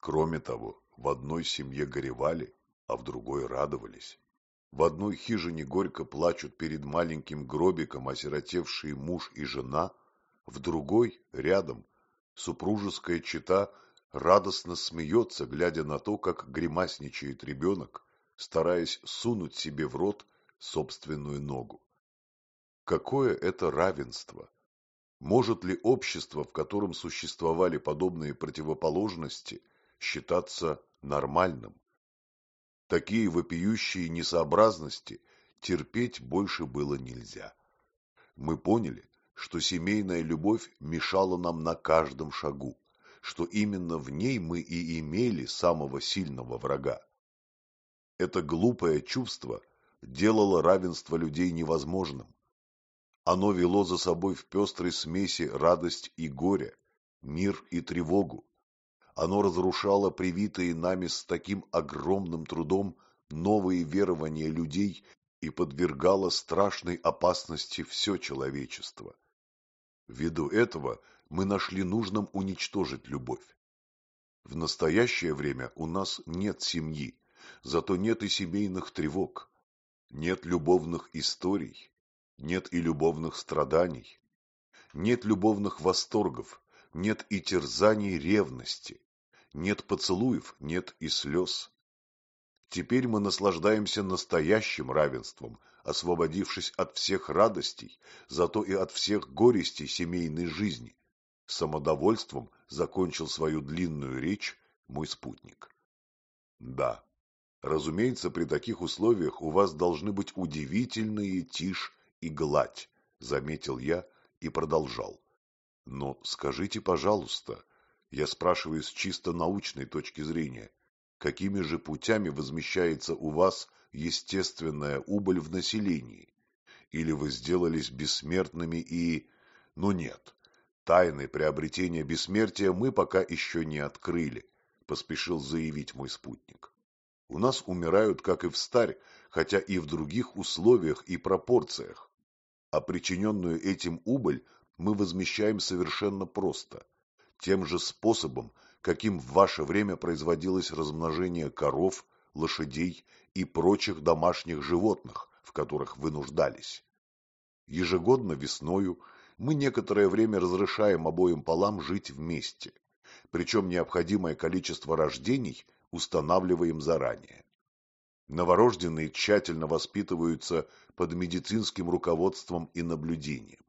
Кроме того, в одной семье горевали, а в другой радовались. В одной хижине горько плачут перед маленьким гробиком осиротевшие муж и жена, в другой, рядом, супружеская чета радостно смеется, глядя на то, как гримасничает ребенок, стараясь сунуть себе в рот собственную ногу. Какое это равенство? Может ли общество, в котором существовали подобные противоположности, считаться нормальным? Такие вопиющие несообразности терпеть больше было нельзя. Мы поняли, что семейная любовь мешала нам на каждом шагу, что именно в ней мы и имели самого сильного врага. Это глупое чувство делало равенство людей невозможным. Оно вело за собой в пестрой смеси радость и горе, мир и тревогу. Оно разрушало привитые нами с таким огромным трудом новые верования людей и подвергало страшной опасности все человечество. Ввиду этого мы нашли нужным уничтожить любовь. В настоящее время у нас нет семьи, зато нет и семейных тревог, нет любовных историй, нет и любовных страданий, нет любовных восторгов, нет и терзаний ревности, нет поцелуев, нет и слез. Теперь мы наслаждаемся настоящим равенством, освободившись от всех радостей, зато и от всех горестей семейной жизни. Самодовольством закончил свою длинную речь мой спутник. Да, разумеется, при таких условиях у вас должны быть удивительные тишь и гладь, заметил я и продолжал. Но скажите, пожалуйста, я спрашиваю с чисто научной точки зрения, какими же путями возмещается у вас естественная убыль в населении? Или вы сделались бессмертными и... Ну нет, тайны приобретения бессмертия мы пока еще не открыли, поспешил заявить мой спутник. У нас умирают, как и в старь, хотя и в других условиях и пропорциях. А причиненную этим убыль мы возмещаем совершенно просто – тем же способом, каким в ваше время производилось размножение коров, лошадей и прочих домашних животных, в которых вы нуждались. Ежегодно весною мы некоторое время разрешаем обоим полам жить вместе, причем необходимое количество рождений устанавливаем заранее. Новорожденные тщательно воспитываются под медицинским руководством и наблюдением.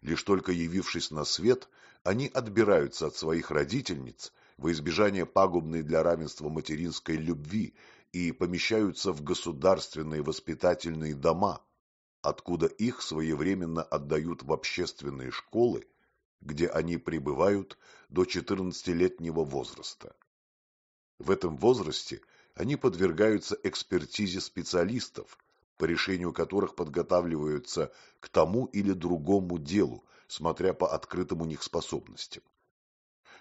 Лишь только явившись на свет, они отбираются от своих родительниц во избежание пагубной для равенства материнской любви и помещаются в государственные воспитательные дома, откуда их своевременно отдают в общественные школы, где они пребывают до 14-летнего возраста. В этом возрасте они подвергаются экспертизе специалистов, по решению которых подготавливаются к тому или другому делу, смотря по открытым у них способностям.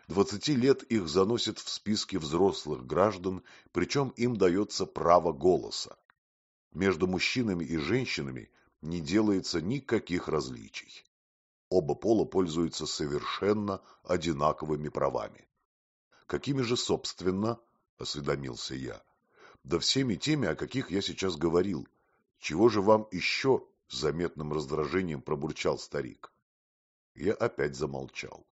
Двадцати лет их заносят в списки взрослых граждан, причем им дается право голоса. Между мужчинами и женщинами не делается никаких различий. Оба пола пользуются совершенно одинаковыми правами. Какими же, собственно, осведомился я, да всеми теми, о каких я сейчас говорил. Чего же вам еще заметным раздражением пробурчал старик? Я опять замолчал.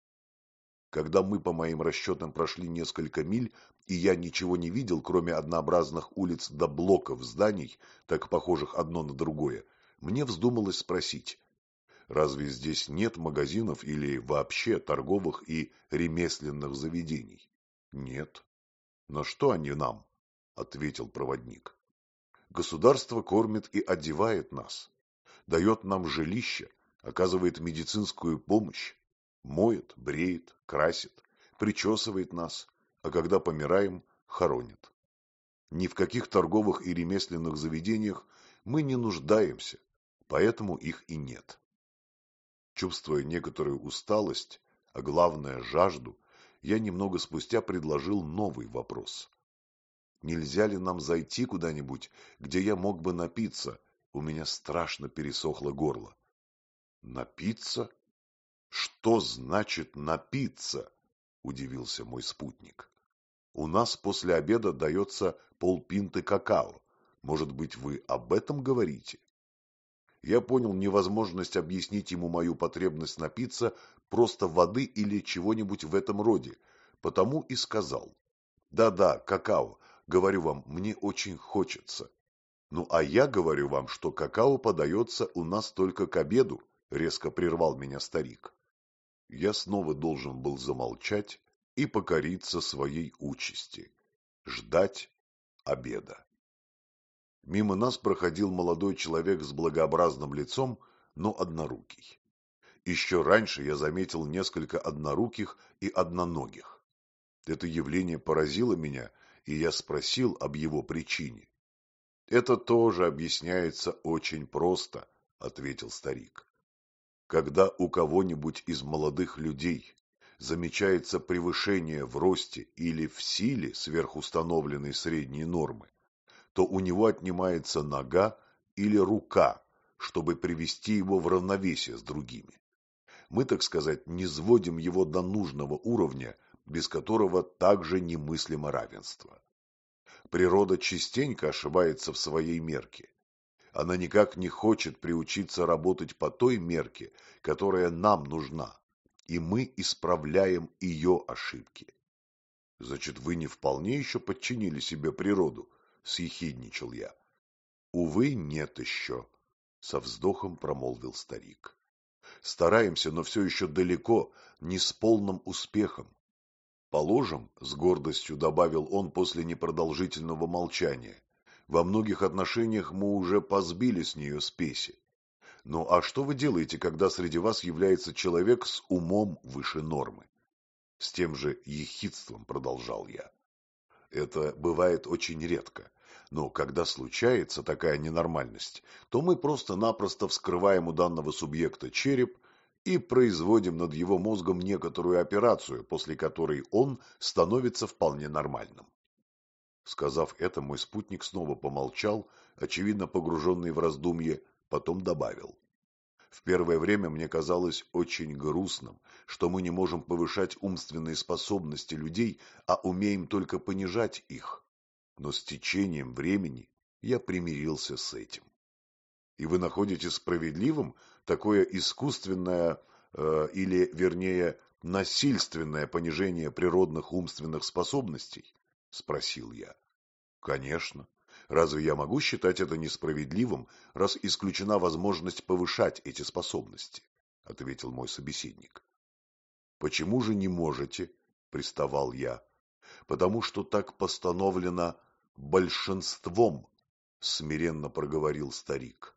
Когда мы, по моим расчетам, прошли несколько миль, и я ничего не видел, кроме однообразных улиц до блоков зданий, так похожих одно на другое, мне вздумалось спросить, разве здесь нет магазинов или вообще торговых и ремесленных заведений? Нет. Но что они нам? Ответил проводник. Государство кормит и одевает нас, дает нам жилище, оказывает медицинскую помощь, моет, бреет, красит, причесывает нас, а когда помираем, хоронит. Ни в каких торговых и ремесленных заведениях мы не нуждаемся, поэтому их и нет. Чувствуя некоторую усталость, а главное жажду, я немного спустя предложил новый вопрос. Нельзя ли нам зайти куда-нибудь, где я мог бы напиться? У меня страшно пересохло горло. Напиться? Что значит напиться? Удивился мой спутник. У нас после обеда дается полпинты какао. Может быть, вы об этом говорите? Я понял невозможность объяснить ему мою потребность напиться просто воды или чего-нибудь в этом роде, потому и сказал. Да-да, какао, говорю вам, мне очень хочется. Ну, а я говорю вам, что какао подается у нас только к обеду, резко прервал меня старик. Я снова должен был замолчать и покориться своей участи, ждать обеда. Мимо нас проходил молодой человек с благообразным лицом, но однорукий. Еще раньше я заметил несколько одноруких и одноногих. Это явление поразило меня, и я спросил об его причине. «Это тоже объясняется очень просто», — ответил старик. «Когда у кого-нибудь из молодых людей замечается превышение в росте или в силе сверхустановленной средней нормы, то у него отнимается нога или рука, чтобы привести его в равновесие с другими. Мы, так сказать, не сводим его до нужного уровня, без которого также немыслимо равенство. Природа частенько ошибается в своей мерке. Она никак не хочет приучиться работать по той мерке, которая нам нужна, и мы исправляем ее ошибки. Значит, вы не вполне еще подчинили себе природу, съехидничал я. Увы, нет еще, со вздохом промолвил старик. Стараемся, но все еще далеко, не с полным успехом. Положим, с гордостью добавил он после непродолжительного молчания, во многих отношениях мы уже позбили с нее спеси. Ну а что вы делаете, когда среди вас является человек с умом выше нормы? С тем же ехидством продолжал я. Это бывает очень редко. Но когда случается такая ненормальность, то мы просто-напросто вскрываем у данного субъекта череп и производим над его мозгом некоторую операцию, после которой он становится вполне нормальным. Сказав это, мой спутник снова помолчал, очевидно погруженный в раздумье, потом добавил. В первое время мне казалось очень грустным, что мы не можем повышать умственные способности людей, а умеем только понижать их но с течением времени я примирился с этим. И вы находите справедливым такое искусственное, э, или, вернее, насильственное понижение природных умственных способностей? Спросил я. Конечно. Разве я могу считать это несправедливым, раз исключена возможность повышать эти способности? Ответил мой собеседник. Почему же не можете? Приставал я. Потому что так постановлено большинством, смиренно проговорил старик.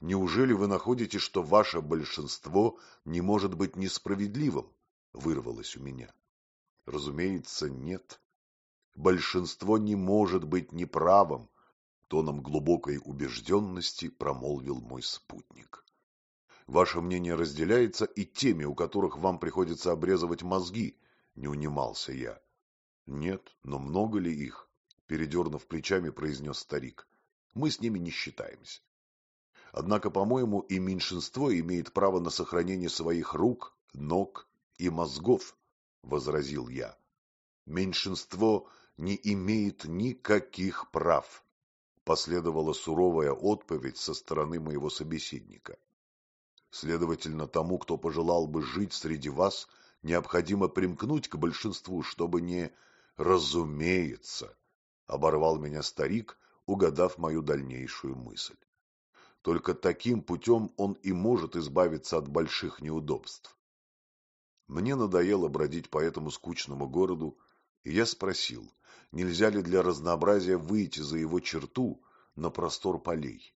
Неужели вы находите, что ваше большинство не может быть несправедливым? Вырвалось у меня. Разумеется, нет. Большинство не может быть неправым, тоном глубокой убежденности промолвил мой спутник. Ваше мнение разделяется и теми, у которых вам приходится обрезывать мозги, не унимался я. Нет, но много ли их? передернув плечами, произнес старик. Мы с ними не считаемся. Однако, по-моему, и меньшинство имеет право на сохранение своих рук, ног и мозгов, возразил я. Меньшинство не имеет никаких прав, последовала суровая отповедь со стороны моего собеседника. Следовательно, тому, кто пожелал бы жить среди вас, необходимо примкнуть к большинству, чтобы не разумеется, оборвал меня старик, угадав мою дальнейшую мысль. Только таким путем он и может избавиться от больших неудобств. Мне надоело бродить по этому скучному городу, и я спросил, нельзя ли для разнообразия выйти за его черту на простор полей.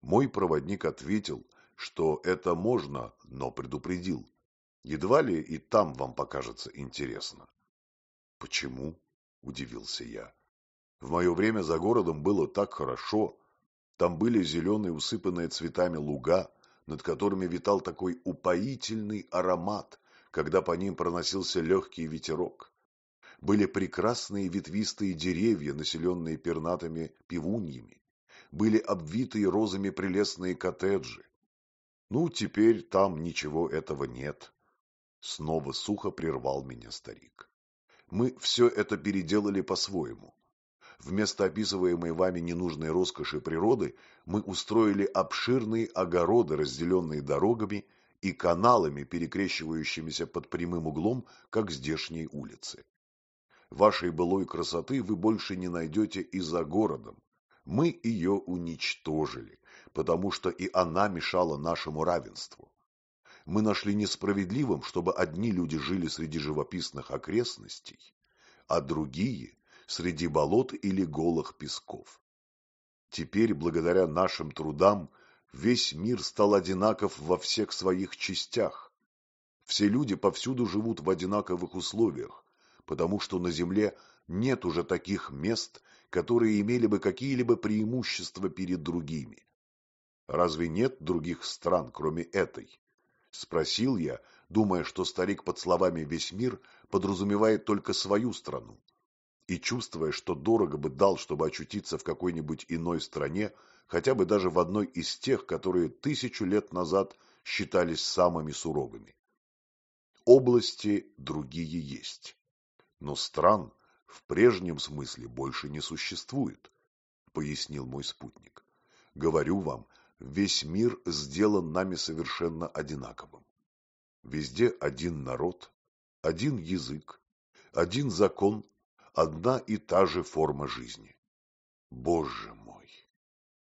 Мой проводник ответил, что это можно, но предупредил. Едва ли и там вам покажется интересно. Почему? удивился я. В мое время за городом было так хорошо. Там были зеленые, усыпанные цветами луга, над которыми витал такой упоительный аромат, когда по ним проносился легкий ветерок. Были прекрасные ветвистые деревья, населенные пернатыми пивуньями. Были обвитые розами прелестные коттеджи. Ну, теперь там ничего этого нет. Снова сухо прервал меня старик. Мы все это переделали по-своему. Вместо описываемой вами ненужной роскоши природы мы устроили обширные огороды, разделенные дорогами и каналами, перекрещивающимися под прямым углом, как здешние улицы. Вашей былой красоты вы больше не найдете и за городом. Мы ее уничтожили, потому что и она мешала нашему равенству. Мы нашли несправедливым, чтобы одни люди жили среди живописных окрестностей, а другие – среди болот или голых песков. Теперь, благодаря нашим трудам, весь мир стал одинаков во всех своих частях. Все люди повсюду живут в одинаковых условиях, потому что на Земле нет уже таких мест, которые имели бы какие-либо преимущества перед другими. Разве нет других стран, кроме этой? Спросил я, думая, что старик под словами «весь мир» подразумевает только свою страну. И чувствуя, что дорого бы дал, чтобы очутиться в какой-нибудь иной стране, хотя бы даже в одной из тех, которые тысячу лет назад считались самыми суровыми. Области другие есть, но стран в прежнем смысле больше не существует, пояснил мой спутник. Говорю вам, весь мир сделан нами совершенно одинаковым. Везде один народ, один язык, один закон, одна и та же форма жизни. Боже мой!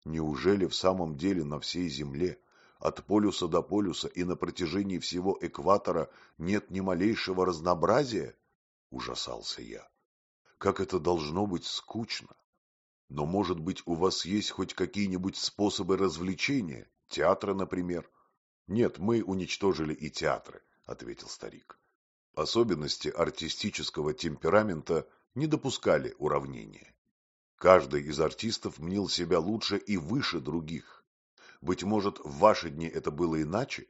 Неужели в самом деле на всей Земле, от полюса до полюса и на протяжении всего экватора нет ни малейшего разнообразия? Ужасался я. Как это должно быть скучно! Но, может быть, у вас есть хоть какие-нибудь способы развлечения? Театры, например? Нет, мы уничтожили и театры, ответил старик. Особенности артистического темперамента не допускали уравнения. Каждый из артистов мнил себя лучше и выше других. Быть может, в ваши дни это было иначе?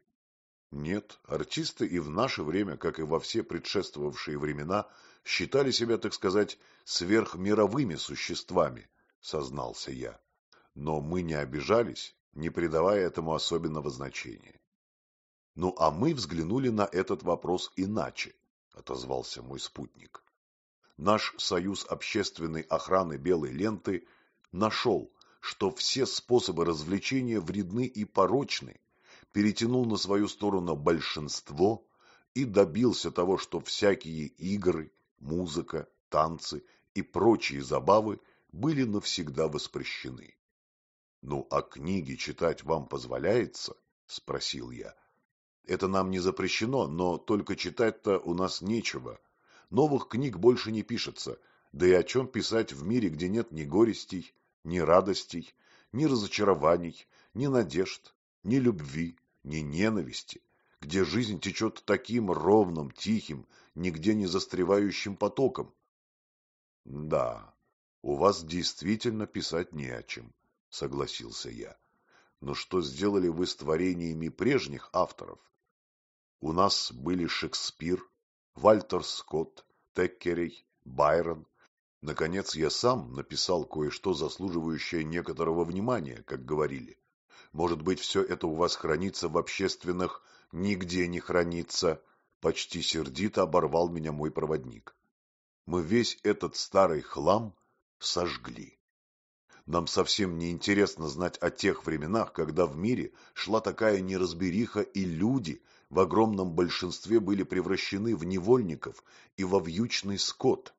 Нет, артисты и в наше время, как и во все предшествовавшие времена, считали себя, так сказать, сверхмировыми существами, сознался я. Но мы не обижались, не придавая этому особенного значения. Ну, а мы взглянули на этот вопрос иначе, отозвался мой спутник. Наш союз общественной охраны белой ленты нашел, что все способы развлечения вредны и порочны, перетянул на свою сторону большинство и добился того, что всякие игры, музыка, танцы и прочие забавы были навсегда воспрещены. «Ну, а книги читать вам позволяется?» – спросил я. «Это нам не запрещено, но только читать-то у нас нечего. Новых книг больше не пишется, да и о чем писать в мире, где нет ни горестей, ни радостей, ни разочарований, ни надежд, ни любви, ни ненависти, где жизнь течет таким ровным, тихим, нигде не застревающим потоком. Да, у вас действительно писать не о чем, согласился я. Но что сделали вы с творениями прежних авторов? У нас были Шекспир, Вальтер Скотт, Теккерей, Байрон. Наконец, я сам написал кое-что, заслуживающее некоторого внимания, как говорили. Может быть, все это у вас хранится в общественных «нигде не хранится», почти сердито оборвал меня мой проводник. Мы весь этот старый хлам сожгли. Нам совсем не интересно знать о тех временах, когда в мире шла такая неразбериха, и люди в огромном большинстве были превращены в невольников и во вьючный скот.